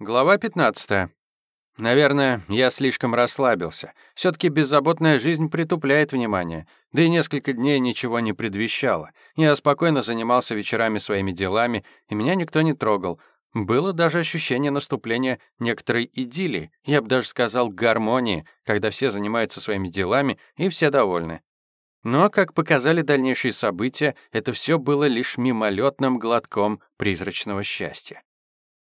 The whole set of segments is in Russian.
Глава 15. Наверное, я слишком расслабился. все таки беззаботная жизнь притупляет внимание. Да и несколько дней ничего не предвещало. Я спокойно занимался вечерами своими делами, и меня никто не трогал. Было даже ощущение наступления некоторой идиллии, я бы даже сказал гармонии, когда все занимаются своими делами и все довольны. Но, как показали дальнейшие события, это все было лишь мимолетным глотком призрачного счастья.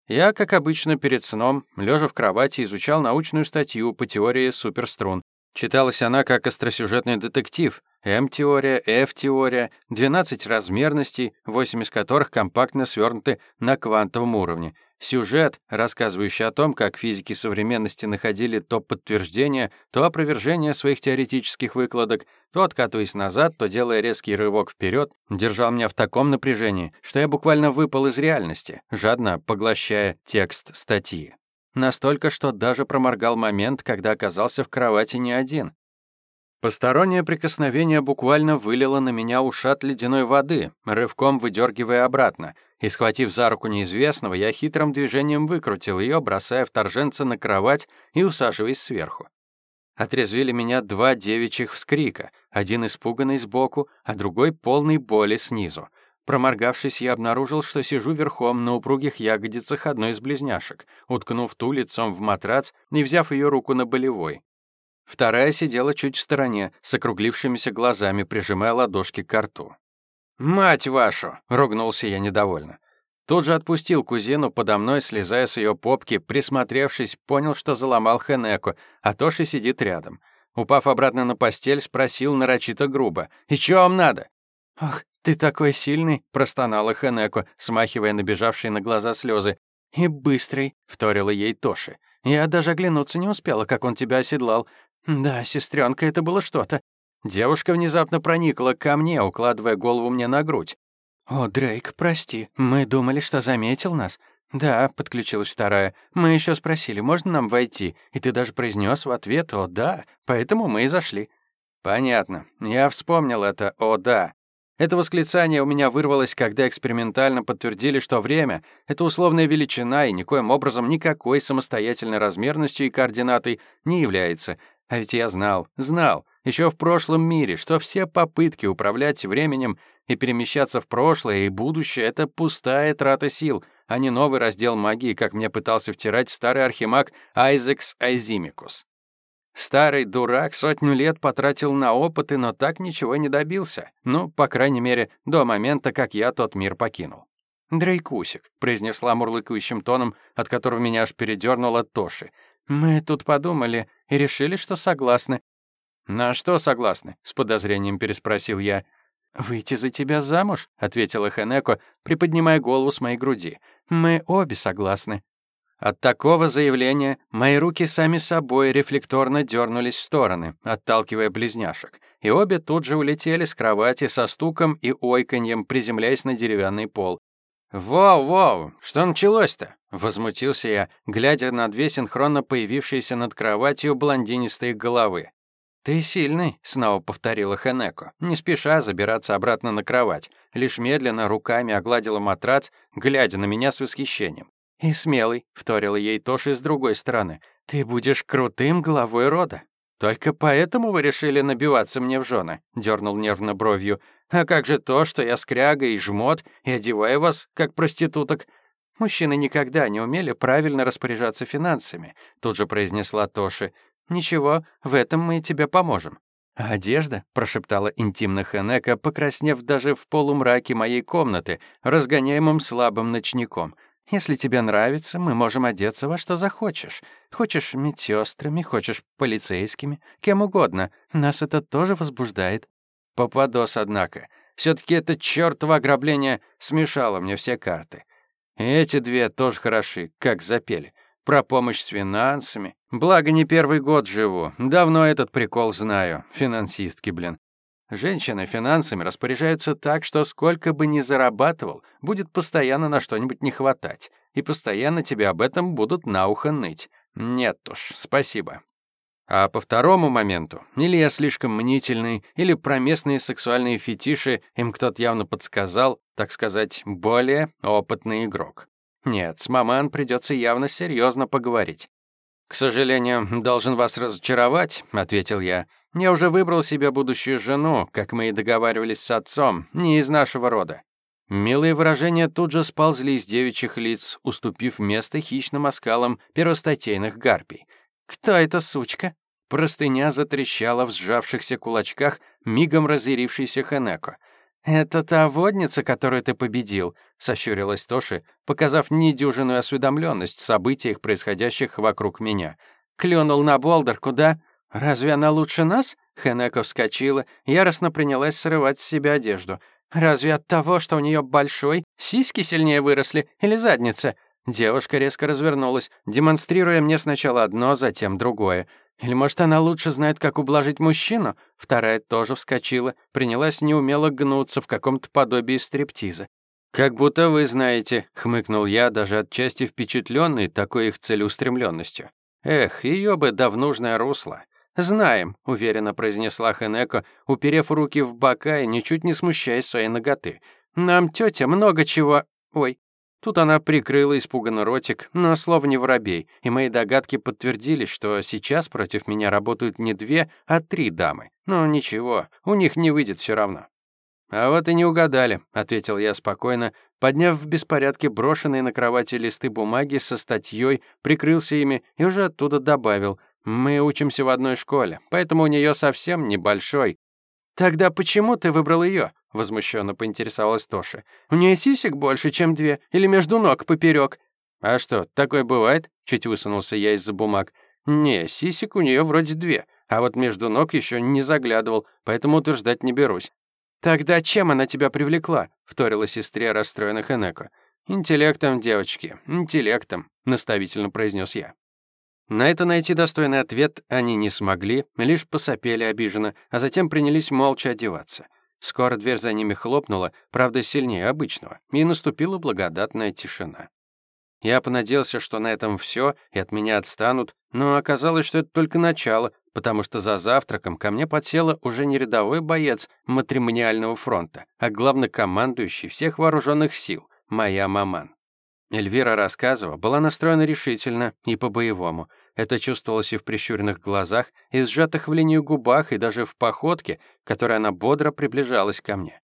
Я, как обычно, перед сном, лежа в кровати, изучал научную статью по теории суперструн. Читалась она как остросюжетный детектив. М-теория, F-теория, 12 размерностей, 8 из которых компактно свернуты на квантовом уровне — Сюжет, рассказывающий о том, как физики современности находили то подтверждение, то опровержение своих теоретических выкладок, то откатываясь назад, то делая резкий рывок вперед, держал меня в таком напряжении, что я буквально выпал из реальности, жадно поглощая текст статьи. Настолько, что даже проморгал момент, когда оказался в кровати не один. Постороннее прикосновение буквально вылило на меня ушат ледяной воды, рывком выдергивая обратно — и, схватив за руку неизвестного, я хитрым движением выкрутил ее, бросая вторженца на кровать и усаживаясь сверху. Отрезвили меня два девичьих вскрика, один испуганный сбоку, а другой полный боли снизу. Проморгавшись, я обнаружил, что сижу верхом на упругих ягодицах одной из близняшек, уткнув ту лицом в матрац и взяв ее руку на болевой. Вторая сидела чуть в стороне, с округлившимися глазами, прижимая ладошки к рту. «Мать вашу!» — ругнулся я недовольно. Тут же отпустил кузину подо мной, слезая с ее попки, присмотревшись, понял, что заломал Хенеку, а Тоши сидит рядом. Упав обратно на постель, спросил нарочито грубо. «И чё вам надо?» «Ах, ты такой сильный!» — простонала Хенеку, смахивая набежавшие на глаза слезы. «И быстрый!» — вторила ей Тоши. «Я даже оглянуться не успела, как он тебя оседлал. Да, сестренка, это было что-то. Девушка внезапно проникла ко мне, укладывая голову мне на грудь. «О, Дрейк, прости, мы думали, что заметил нас». «Да», — подключилась вторая. «Мы еще спросили, можно нам войти?» И ты даже произнес в ответ «О, да», поэтому мы и зашли. «Понятно. Я вспомнил это «О, да». Это восклицание у меня вырвалось, когда экспериментально подтвердили, что время — это условная величина и никоим образом никакой самостоятельной размерностью и координатой не является. А ведь я знал, знал, еще в прошлом мире, что все попытки управлять временем и перемещаться в прошлое и будущее — это пустая трата сил, а не новый раздел магии, как мне пытался втирать старый архимаг Айзекс Айзимикус. Старый дурак сотню лет потратил на опыты, но так ничего не добился. Ну, по крайней мере, до момента, как я тот мир покинул. «Дрейкусик», — произнесла мурлыкающим тоном, от которого меня аж передёрнуло Тоши. «Мы тут подумали и решили, что согласны. «На что согласны?» — с подозрением переспросил я. «Выйти за тебя замуж?» — ответила Хенеко, приподнимая голову с моей груди. «Мы обе согласны». От такого заявления мои руки сами собой рефлекторно дернулись в стороны, отталкивая близняшек, и обе тут же улетели с кровати со стуком и ойканьем, приземляясь на деревянный пол. «Воу-воу, что началось-то?» — возмутился я, глядя на две синхронно появившиеся над кроватью блондинистые головы. «Ты сильный», — снова повторила Хенеко, не спеша забираться обратно на кровать, лишь медленно руками огладила матрац, глядя на меня с восхищением. «И смелый», — вторила ей Тоши с другой стороны, «ты будешь крутым главой рода». «Только поэтому вы решили набиваться мне в жены?» — дернул нервно бровью. «А как же то, что я скряга и жмот, и одеваю вас, как проституток?» «Мужчины никогда не умели правильно распоряжаться финансами», — тут же произнесла Тоши. «Ничего, в этом мы тебе поможем». «Одежда?» — прошептала интимно Хенека, покраснев даже в полумраке моей комнаты, разгоняемым слабым ночником. «Если тебе нравится, мы можем одеться во что захочешь. Хочешь медсестрами, хочешь полицейскими, кем угодно. Нас это тоже возбуждает». Попадос, однако. все таки это чёртово ограбление смешало мне все карты. И эти две тоже хороши, как запели про помощь с финансами. Благо, не первый год живу. Давно этот прикол знаю. Финансистки, блин. Женщины финансами распоряжаются так, что сколько бы ни зарабатывал, будет постоянно на что-нибудь не хватать. И постоянно тебе об этом будут на ухо ныть. Нет уж, спасибо. А по второму моменту, или я слишком мнительный, или про местные сексуальные фетиши им кто-то явно подсказал, так сказать, более опытный игрок. Нет, с маман придется явно серьезно поговорить. «К сожалению, должен вас разочаровать», — ответил я. «Я уже выбрал себе будущую жену, как мы и договаривались с отцом, не из нашего рода». Милые выражения тут же сползли из девичьих лиц, уступив место хищным оскалам первостатейных гарпий. «Кто эта сучка?» Простыня затрещала в сжавшихся кулачках мигом разъярившийся Хенеко. «Это та водница, которую ты победил», — сощурилась Тоши, показав недюжинную осведомленность в событиях, происходящих вокруг меня. «Клюнул на Болдер, куда? Разве она лучше нас?» Хенеко вскочила, яростно принялась срывать с себя одежду. «Разве от того, что у нее большой, сиськи сильнее выросли или задница?» Девушка резко развернулась, демонстрируя мне сначала одно, затем другое. Или, может, она лучше знает, как ублажить мужчину? Вторая тоже вскочила, принялась неумело гнуться в каком-то подобии стриптиза. «Как будто вы знаете», — хмыкнул я, даже отчасти впечатленный такой их целеустремленностью. «Эх, ее бы да в нужное русло». «Знаем», — уверенно произнесла Хенеко, уперев руки в бока и ничуть не смущаясь своей ноготы. «Нам тетя много чего...» «Ой, Тут она прикрыла испуганный ротик, но слов не воробей, и мои догадки подтвердились, что сейчас против меня работают не две, а три дамы. Но ничего, у них не выйдет все равно. «А вот и не угадали», — ответил я спокойно, подняв в беспорядке брошенные на кровати листы бумаги со статьей, прикрылся ими и уже оттуда добавил. «Мы учимся в одной школе, поэтому у нее совсем небольшой». «Тогда почему ты выбрал ее? возмущенно поинтересовалась Тоша. «У нее сисек больше, чем две, или между ног поперек?» «А что, такое бывает?» — чуть высунулся я из-за бумаг. «Не, сисек у нее вроде две, а вот между ног еще не заглядывал, поэтому утверждать не берусь». «Тогда чем она тебя привлекла?» — вторила сестре расстроенных Энеко. «Интеллектом, девочки, интеллектом», — наставительно произнес я. На это найти достойный ответ они не смогли, лишь посопели обиженно, а затем принялись молча одеваться. Скоро дверь за ними хлопнула, правда, сильнее обычного, и наступила благодатная тишина. Я понадеялся, что на этом все и от меня отстанут, но оказалось, что это только начало, потому что за завтраком ко мне подсела уже не рядовой боец матримониального фронта, а главнокомандующий всех вооруженных сил, моя маман. Эльвира рассказывала, была настроена решительно и по-боевому, это чувствовалось и в прищуренных глазах, и в сжатых в линию губах, и даже в походке, которой она бодро приближалась ко мне.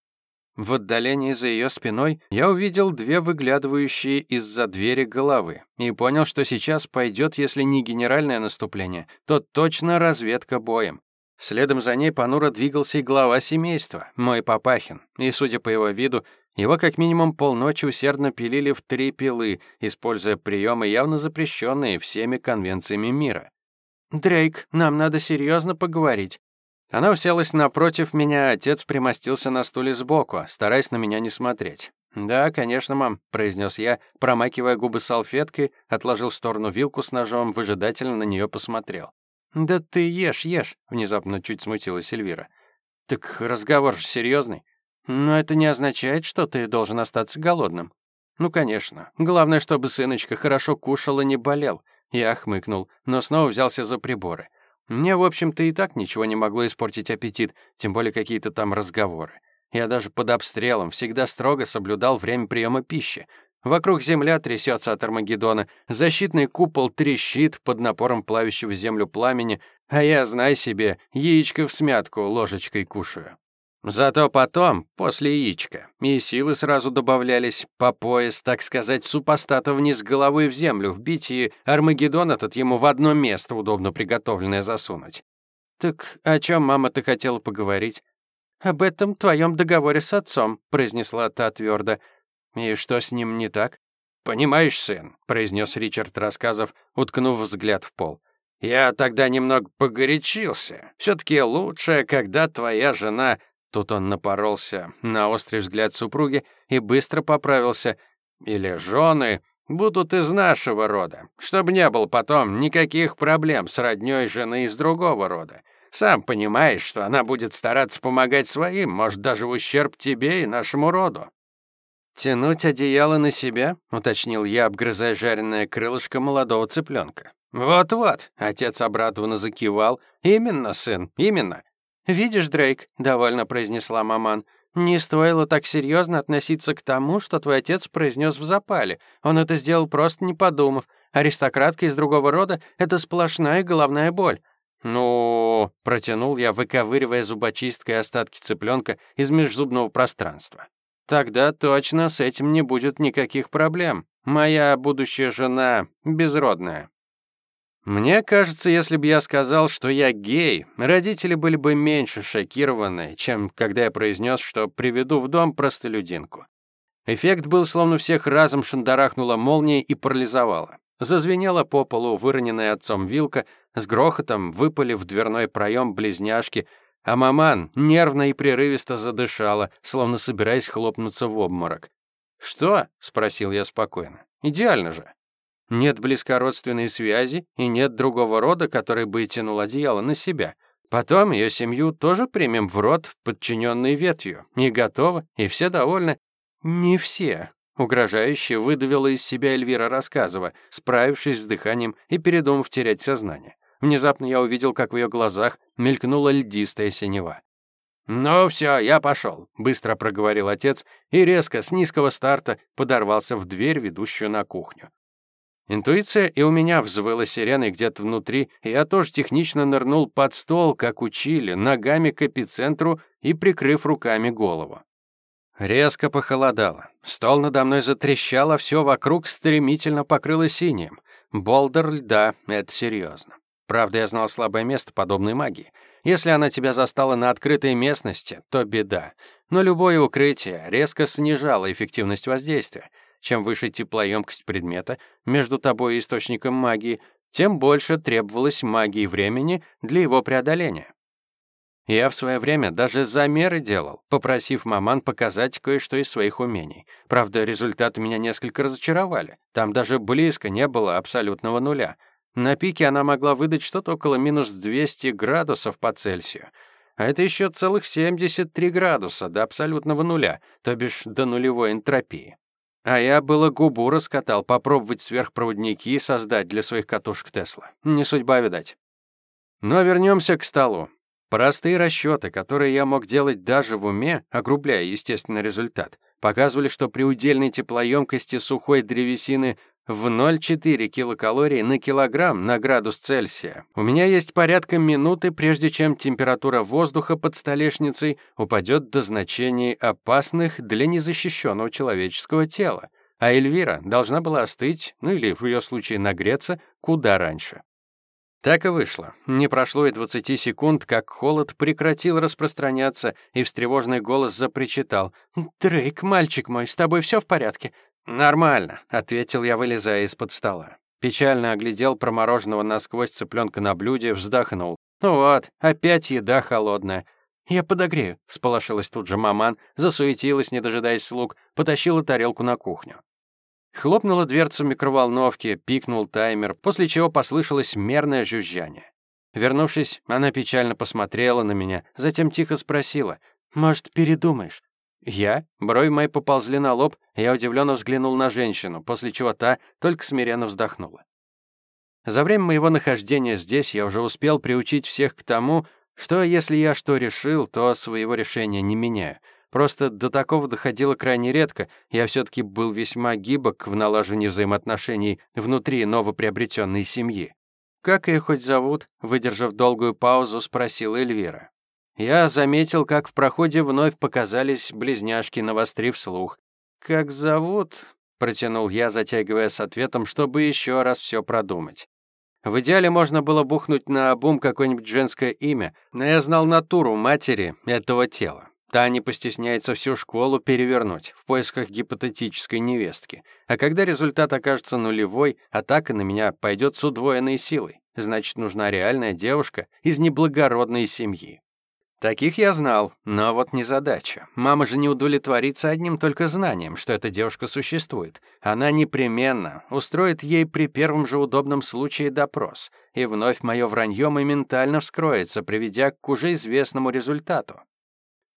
В отдалении за ее спиной я увидел две выглядывающие из-за двери головы и понял, что сейчас пойдет, если не генеральное наступление, то точно разведка боем. Следом за ней понуро двигался и глава семейства, мой Папахин, и, судя по его виду, его как минимум полночи усердно пилили в три пилы, используя приемы, явно запрещенные всеми конвенциями мира. «Дрейк, нам надо серьезно поговорить». Она уселась напротив меня, отец примостился на стуле сбоку, стараясь на меня не смотреть. «Да, конечно, мам», — произнес я, промакивая губы салфеткой, отложил в сторону вилку с ножом, выжидательно на нее посмотрел. «Да ты ешь, ешь», — внезапно чуть смутилась Эльвира. «Так разговор же серьезный. Но это не означает, что ты должен остаться голодным. Ну, конечно. Главное, чтобы сыночка хорошо кушал и не болел. Я хмыкнул, но снова взялся за приборы. Мне, в общем-то, и так ничего не могло испортить аппетит, тем более какие-то там разговоры. Я даже под обстрелом всегда строго соблюдал время приема пищи. Вокруг земля трясется от Армагеддона, защитный купол трещит под напором плавящего землю пламени, а я, знай себе, яичко в смятку ложечкой кушаю. Зато потом, после яичка, и силы сразу добавлялись по пояс, так сказать, супостата вниз головой в землю вбить, и Армагеддон этот ему в одно место удобно приготовленное засунуть. «Так о чем мама ты хотела поговорить?» «Об этом твоем договоре с отцом», — произнесла та твердо. «И что с ним не так?» «Понимаешь, сын», — произнес Ричард, рассказов, уткнув взгляд в пол. «Я тогда немного погорячился. Все-таки лучше, когда твоя жена Тут он напоролся на острый взгляд супруги и быстро поправился. «Или жены будут из нашего рода, чтобы не было потом никаких проблем с роднёй жены из другого рода. Сам понимаешь, что она будет стараться помогать своим, может, даже в ущерб тебе и нашему роду». «Тянуть одеяло на себя?» — уточнил я, обгрызая жареное крылышко молодого цыпленка. «Вот-вот», — отец обрадованно закивал. «Именно, сын, именно. «Видишь, Дрейк», — довольно произнесла маман, Не стоило так серьезно относиться к тому, что твой отец произнес в запале. Он это сделал просто не подумав. Аристократка из другого рода — это сплошная головная боль. «Ну...» — протянул я, выковыривая зубочисткой остатки цыпленка из межзубного пространства. «Тогда точно с этим не будет никаких проблем. Моя будущая жена безродная». Мне кажется, если бы я сказал, что я гей, родители были бы меньше шокированы, чем когда я произнес, что приведу в дом простолюдинку. Эффект был, словно всех разом шандарахнула молния и парализовала. Зазвенела по полу выроненная отцом вилка, с грохотом выпали в дверной проем близняшки, а маман нервно и прерывисто задышала, словно собираясь хлопнуться в обморок. «Что?» — спросил я спокойно. «Идеально же». Нет близкородственной связи и нет другого рода, который бы тянул одеяло на себя. Потом ее семью тоже примем в род, подчиненный ветвью. И готово, и все довольны. Не все. Угрожающе выдавила из себя Эльвира Рассказова, справившись с дыханием и передумав терять сознание. Внезапно я увидел, как в ее глазах мелькнула льдистая синева. «Ну все, я пошел», — быстро проговорил отец и резко, с низкого старта, подорвался в дверь, ведущую на кухню. Интуиция и у меня взвыла сиреной где-то внутри, и я тоже технично нырнул под стол, как учили, ногами к эпицентру и прикрыв руками голову. Резко похолодало. Стол надо мной затрещал, а все вокруг стремительно покрыло синим. Болдер льда — это серьезно. Правда, я знал слабое место подобной магии. Если она тебя застала на открытой местности, то беда. Но любое укрытие резко снижало эффективность воздействия. Чем выше теплоемкость предмета между тобой и источником магии, тем больше требовалось магии времени для его преодоления. Я в свое время даже замеры делал, попросив маман показать кое-что из своих умений. Правда, результаты меня несколько разочаровали. Там даже близко не было абсолютного нуля. На пике она могла выдать что-то около минус 200 градусов по Цельсию. А это еще целых 73 градуса до абсолютного нуля, то бишь до нулевой энтропии. А я было губу раскатал попробовать сверхпроводники создать для своих катушек Тесла. Не судьба, видать. Но вернемся к столу. Простые расчеты, которые я мог делать даже в уме, огрубляя естественный результат, показывали, что при удельной теплоемкости сухой древесины в 0,4 килокалорий на килограмм на градус Цельсия. У меня есть порядка минуты, прежде чем температура воздуха под столешницей упадет до значений опасных для незащищенного человеческого тела, а Эльвира должна была остыть, ну или в ее случае нагреться, куда раньше. Так и вышло. Не прошло и 20 секунд, как холод прекратил распространяться, и встревоженный голос запричитал. «Дрейк, мальчик мой, с тобой все в порядке? «Нормально», — ответил я, вылезая из-под стола. Печально оглядел промороженного насквозь цыпленка на блюде, вздохнул. «Ну вот, опять еда холодная». «Я подогрею», — сполошилась тут же маман, засуетилась, не дожидаясь слуг, потащила тарелку на кухню. Хлопнула дверца микроволновки, пикнул таймер, после чего послышалось мерное жужжание. Вернувшись, она печально посмотрела на меня, затем тихо спросила, «Может, передумаешь? «Я?» Брови мои поползли на лоб, я удивленно взглянул на женщину, после чего та только смиренно вздохнула. За время моего нахождения здесь я уже успел приучить всех к тому, что если я что решил, то своего решения не меняю. Просто до такого доходило крайне редко, я все таки был весьма гибок в налаживании взаимоотношений внутри новоприобретенной семьи. «Как ее хоть зовут?» — выдержав долгую паузу, спросила Эльвира. Я заметил, как в проходе вновь показались близняшки, навострив слух. «Как зовут?» — протянул я, затягивая с ответом, чтобы еще раз все продумать. В идеале можно было бухнуть на обум какое-нибудь женское имя, но я знал натуру матери этого тела. Та не постесняется всю школу перевернуть в поисках гипотетической невестки. А когда результат окажется нулевой, атака на меня пойдет с удвоенной силой. Значит, нужна реальная девушка из неблагородной семьи. Таких я знал, но вот не задача. Мама же не удовлетворится одним только знанием, что эта девушка существует. Она непременно устроит ей при первом же удобном случае допрос, и вновь мое вранье моментально вскроется, приведя к уже известному результату.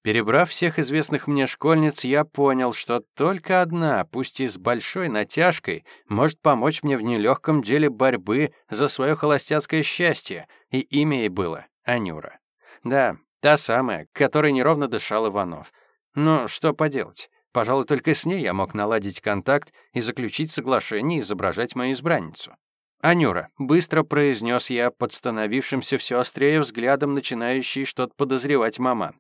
Перебрав всех известных мне школьниц, я понял, что только одна, пусть и с большой натяжкой, может помочь мне в нелегком деле борьбы за свое холостяцкое счастье, и имя ей было Анюра. Да, Та самая, к которой неровно дышал Иванов. Но что поделать? Пожалуй, только с ней я мог наладить контакт и заключить соглашение изображать мою избранницу. «Анюра», — быстро произнес я, подстановившимся все острее взглядом, начинающий что-то подозревать маман.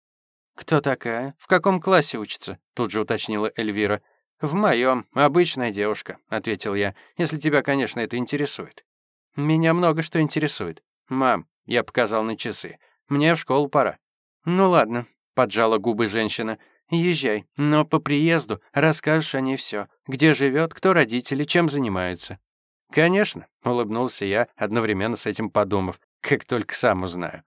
«Кто такая? В каком классе учится?» — тут же уточнила Эльвира. «В моем. Обычная девушка», — ответил я, «если тебя, конечно, это интересует». «Меня много что интересует. Мам», — я показал на часы, «мне в школу пора». «Ну ладно», — поджала губы женщина, «езжай, но по приезду расскажешь о ней все. Где живет, кто родители, чем занимаются». «Конечно», — улыбнулся я, одновременно с этим подумав, как только сам узнаю.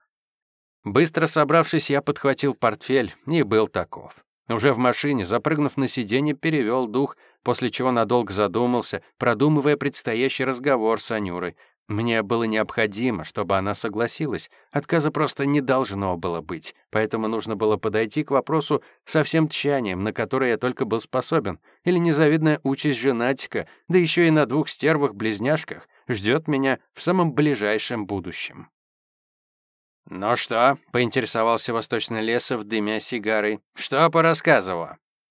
Быстро собравшись, я подхватил портфель и был таков. Уже в машине, запрыгнув на сиденье, перевел дух, после чего надолго задумался, продумывая предстоящий разговор с Анюрой. Мне было необходимо, чтобы она согласилась. Отказа просто не должно было быть, поэтому нужно было подойти к вопросу со всем тщанием, на которое я только был способен. Или незавидная участь женатика, да еще и на двух стервах-близняшках, ждет меня в самом ближайшем будущем. «Ну что?» — поинтересовался Восточный Лесов, дымя сигарой. «Что по рассказу?»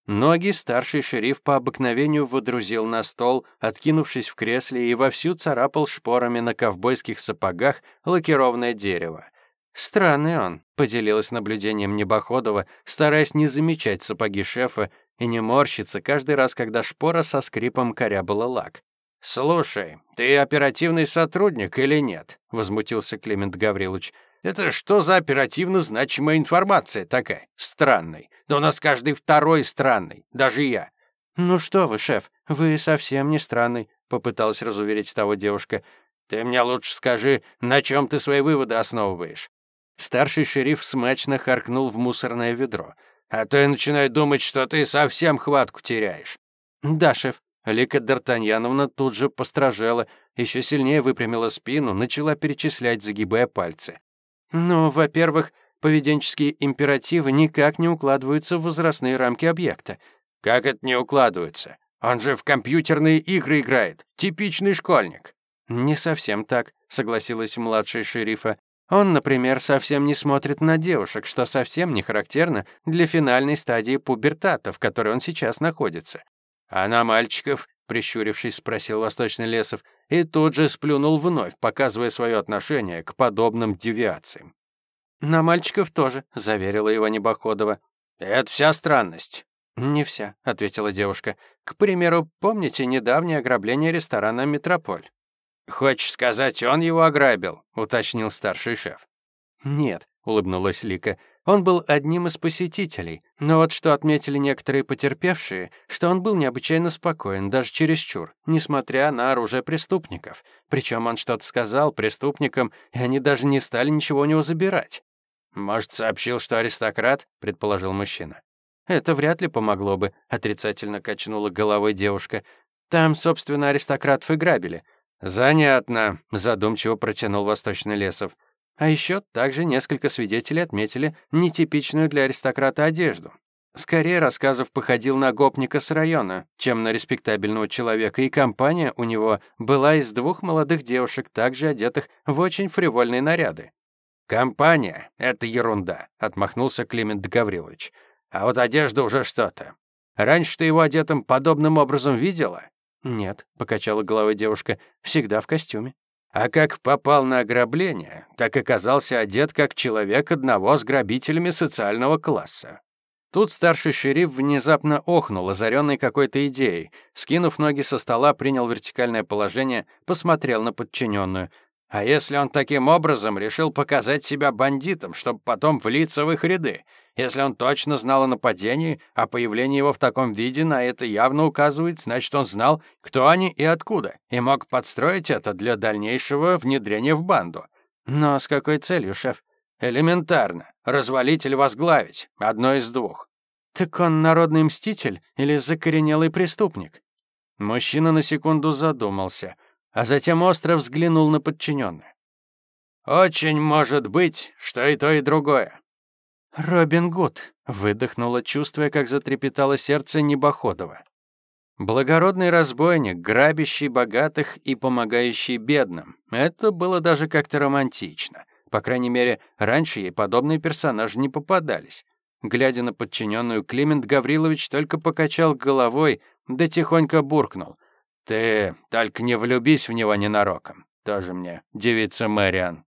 Ноги старший шериф по обыкновению водрузил на стол, откинувшись в кресле и вовсю царапал шпорами на ковбойских сапогах лакированное дерево. «Странный он», — поделилась наблюдением Небоходова, стараясь не замечать сапоги шефа и не морщиться каждый раз, когда шпора со скрипом корябала лак. «Слушай, ты оперативный сотрудник или нет?» — возмутился Климент Гаврилович. «Это что за оперативно значимая информация такая? Странный. Да у нас каждый второй странный, даже я». «Ну что вы, шеф, вы совсем не странный», — попыталась разуверить того девушка. «Ты мне лучше скажи, на чем ты свои выводы основываешь?» Старший шериф смачно харкнул в мусорное ведро. «А то я начинаю думать, что ты совсем хватку теряешь». «Да, шеф». Лика Д'Артаньяновна тут же постражела, еще сильнее выпрямила спину, начала перечислять, загибая пальцы. «Ну, во-первых, поведенческие императивы никак не укладываются в возрастные рамки объекта. Как это не укладывается? Он же в компьютерные игры играет. Типичный школьник. Не совсем так, согласилась младшая шерифа. Он, например, совсем не смотрит на девушек, что совсем не характерно для финальной стадии пубертата, в которой он сейчас находится. А на мальчиков, прищурившись, спросил Восточный Лесов, и тут же сплюнул вновь, показывая свое отношение к подобным девиациям. «На мальчиков тоже», — заверила его Небоходова. «Это вся странность». «Не вся», — ответила девушка. «К примеру, помните недавнее ограбление ресторана «Метрополь»?» «Хочешь сказать, он его ограбил?» — уточнил старший шеф. «Нет», — улыбнулась Лика. «Он был одним из посетителей. Но вот что отметили некоторые потерпевшие, что он был необычайно спокоен, даже чересчур, несмотря на оружие преступников. Причем он что-то сказал преступникам, и они даже не стали ничего у него забирать. «Может, сообщил, что аристократ?» — предположил мужчина. «Это вряд ли помогло бы», — отрицательно качнула головой девушка. «Там, собственно, аристократов и грабили». «Занятно», — задумчиво протянул Восточный Лесов. А еще также несколько свидетелей отметили нетипичную для аристократа одежду. Скорее, рассказов походил на гопника с района, чем на респектабельного человека, и компания у него была из двух молодых девушек, также одетых в очень фривольные наряды. «Компания — это ерунда», — отмахнулся Климент Гаврилович. «А вот одежда уже что-то. Раньше ты его одетым подобным образом видела?» «Нет», — покачала головой девушка, — «всегда в костюме». А как попал на ограбление, так оказался одет как человек одного с грабителями социального класса. Тут старший шериф внезапно охнул, озаренный какой-то идеей. Скинув ноги со стола, принял вертикальное положение, посмотрел на подчиненную. А если он таким образом решил показать себя бандитом, чтобы потом влиться в их ряды? Если он точно знал о нападении, а появление его в таком виде на это явно указывает, значит, он знал, кто они и откуда, и мог подстроить это для дальнейшего внедрения в банду. Но с какой целью, шеф? Элементарно. Развалить или возглавить. Одно из двух. Так он народный мститель или закоренелый преступник? Мужчина на секунду задумался — а затем остро взглянул на подчиненную. «Очень может быть, что и то, и другое». «Робин Гуд», — выдохнула, чувствуя, как затрепетало сердце Небоходова. Благородный разбойник, грабящий богатых и помогающий бедным. Это было даже как-то романтично. По крайней мере, раньше ей подобные персонажи не попадались. Глядя на подчиненную, Климент Гаврилович только покачал головой, да тихонько буркнул. «Ты только не влюбись в него ненароком. Тоже мне девица Мэриан».